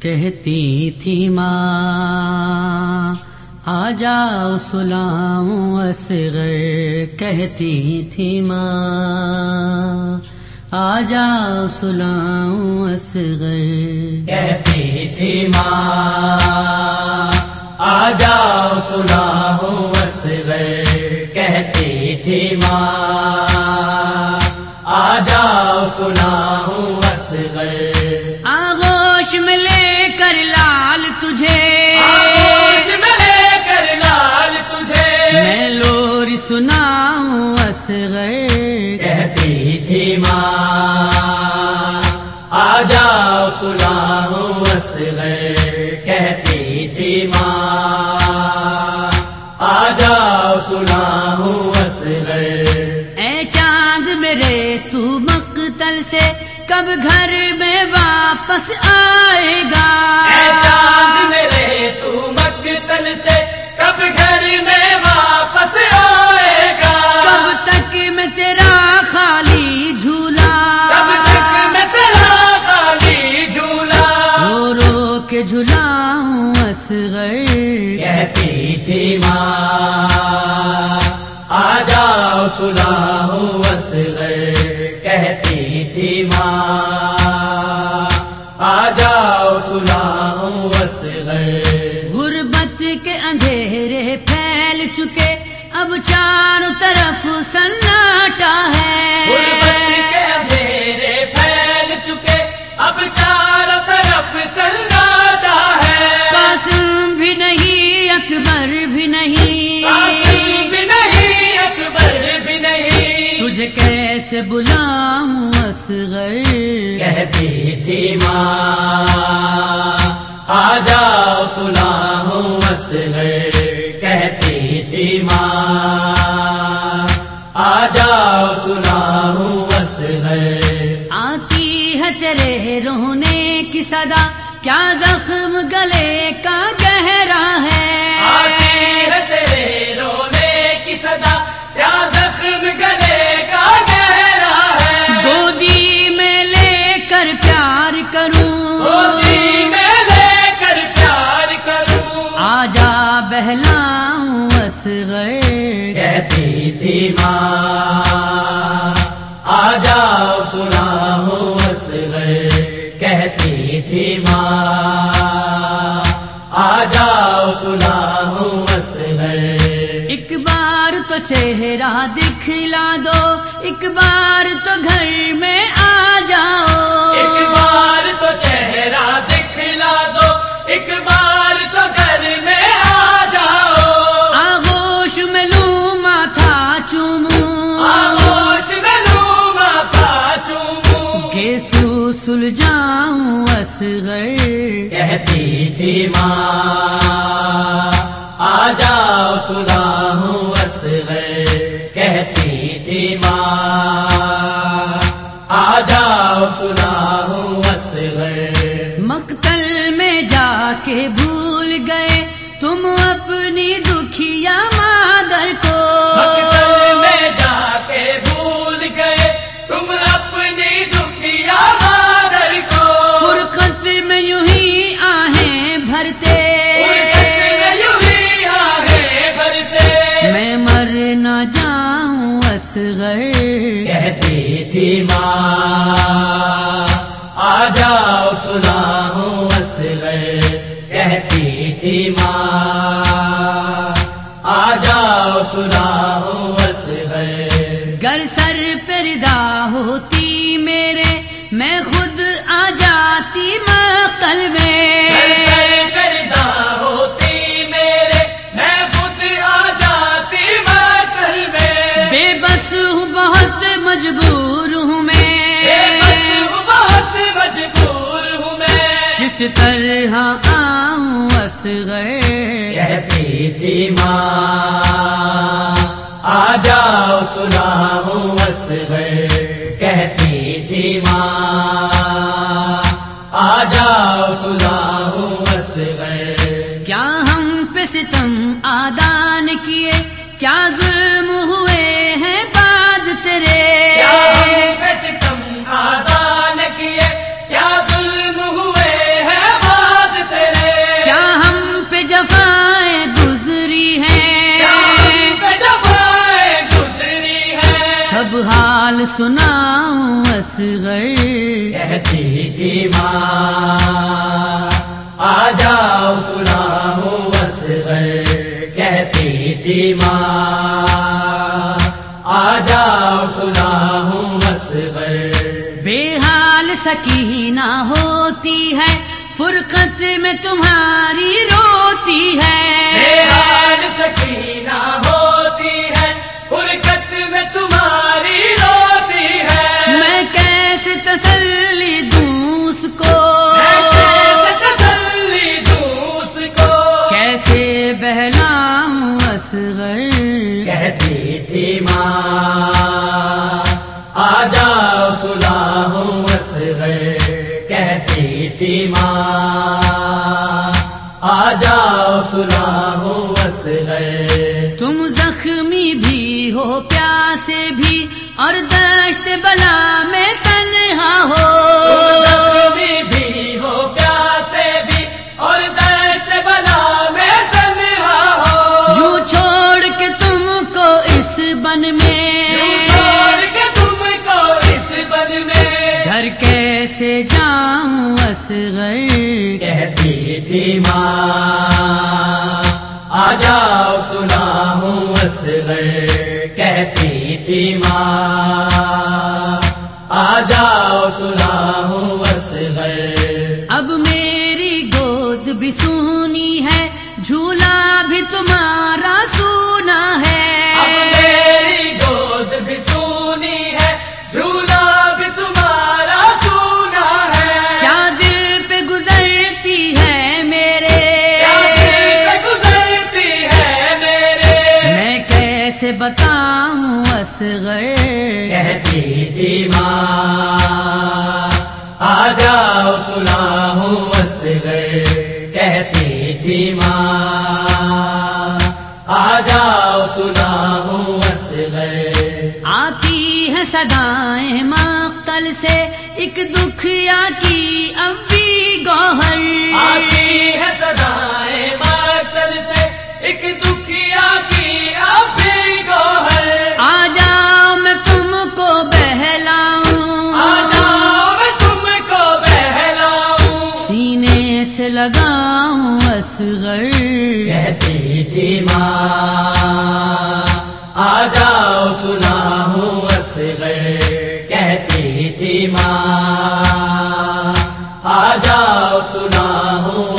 کہتی تھی ماں، آ جاؤ سلام اصغر، کہتی تھی ماں، آ جاؤ سلام اصغر۔ کہتی تھی ماں ماں آ جاؤ سنا ہوں اے چاند میرے تو مقتل سے کب گھر میں واپس آئے گا؟ اے چاند میرے تو مقتل سے کب گھر میں ماں آ جاؤ سنا ہوں کہتی تھی ماں۔ آ جاؤ سنا ہوں غربت کے اندھیرے پھیل چکے اب چاروں طرف سناٹا ہے۔ کیسے بلاؤں اصغر۔ کہتی تھی ماں آ جاؤ سنا ہوں کہتی تھی ماں آ جاؤ سنا ہوں آتی ہے تیرے رونے کی صدا کیا زخم گلے کا گہرا آتی ماں، آ جاؤ سنا ہوں کہتی تھی ماں۔ آ جاؤ سنا ہوں ایک بار تو چہرہ دکھلا دو، ایک بار تو گھر میں کیوں کیسو سلجھاؤں اصغر۔ کہتی تھی ماں آ جاؤ سنا ہوں کہتی تھی ماں کہتی تھی ماں آ جاؤ سنا ہوں گر سر پردا ہوتی میرے میں خود آ جاتی مقتل میں کہتی تھی ماں آ جاؤ سنا ہوں کہتی تھی ماں آ جاؤ سنا ہوں کیا ہم پہ ستم آدان کیے کیا ظلم ہوئے ہیں باد تیرے؟ سناؤں اصغر۔ کہتی تھی ماں آ جاؤ سناؤں اصغر۔ کہتی تھی ماں آ جاؤ سناؤں اصغر۔ بے حال سکینہ ہوتی ہے فرقت میں تمہاری روتی بے حال ہے سکینہ سنا ہو تم زخمی بھی ہو پیاسے بھی گھر کیسے جاؤں اصغر؟ کہتی تھی ماں آ جاؤ سنا ہوں اصغر۔ کہتی تھی ماں آ جاؤ سنا ہوں اصغر۔ اب میری گود بھی سونی ہے اصغر کہتی تھی ماں آ جاؤ سنا ہوں اصغر کہتی تھی ماں آ جاؤ سنا ہوں اصغر آتی ہے سدائیں مقتل سے ایک دکھیا کی اب بھی گوہر اصغر۔ کہتی تھی ماں، آ جاؤ سنا ہوں اصغر۔ کہتی تھی ماں، آ جاؤ سنا ہوں